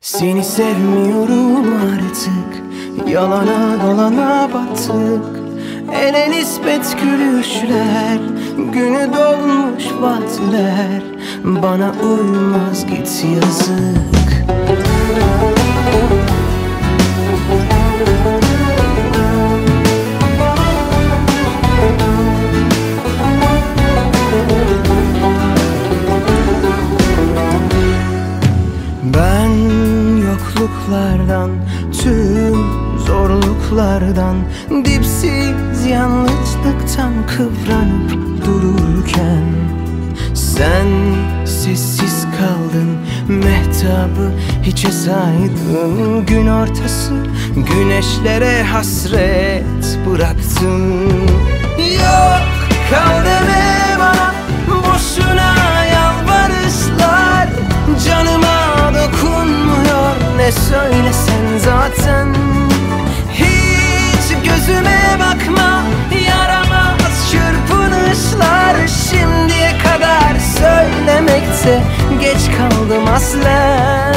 Seni sevmiyorum artık. Yalana dolana battık Ele nispet gülüşler. Günü dolmuş vatler Bana uymaz git yazık Tüm zorluklardan Dipsiz yalnızlıktan kıvranıp dururken Sen sessiz kaldın Mehtabı hiçe saydın. Gün ortası güneşlere hasret bıraktın söylesen zaten. Hiç gözüme bakma yaramaz çırpınışlar Şimdiye kadar söylemekte geç kaldım aslen.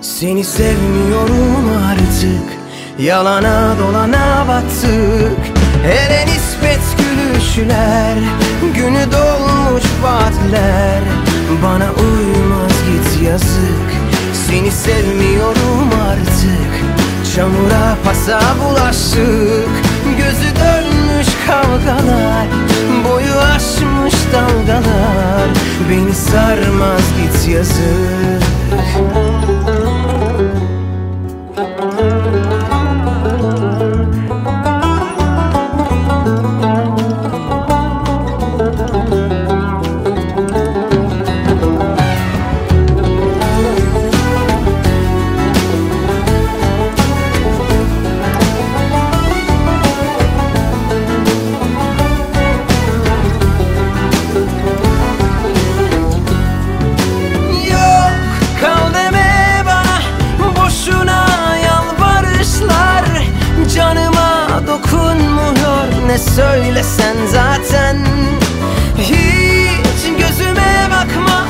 Seni sevmiyorum artık Yalana dolana battık. Hele nispet gülüşler Günü sevmiyorum artık. Çamura pasa bulaştık. Gözü dönmüş kavgalar Boyu aşmış dalgalar. Beni sarmaz git yazık söylesen zaten. Hiç gözüme bakma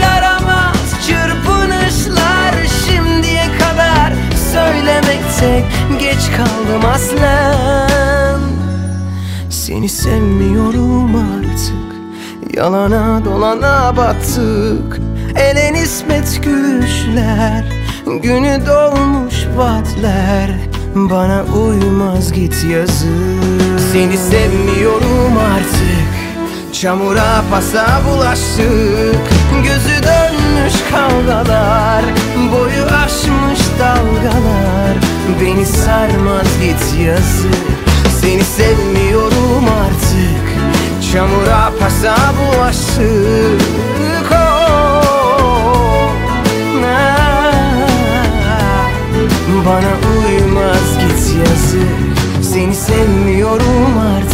Yaramaz çırpınışlar Şimdiye kadar. Söylemekte Geç kaldım aslen. Seni sevmiyorum artık Yalana dolana battık Ele nispet gülüşler Günü dolmuş vaatler. Bana uymaz git yazık seni sevmiyorum artık. Çamura pasa bulaştık. Gözü dönmüş kavgalar Boyu aşmış dalgalar. Beni sarmaz git yazık. Seni sevmiyorum artık. Çamura pasa bulaştık. Oh. Bana uymaz git yazık. Seni sevmiyorum artık.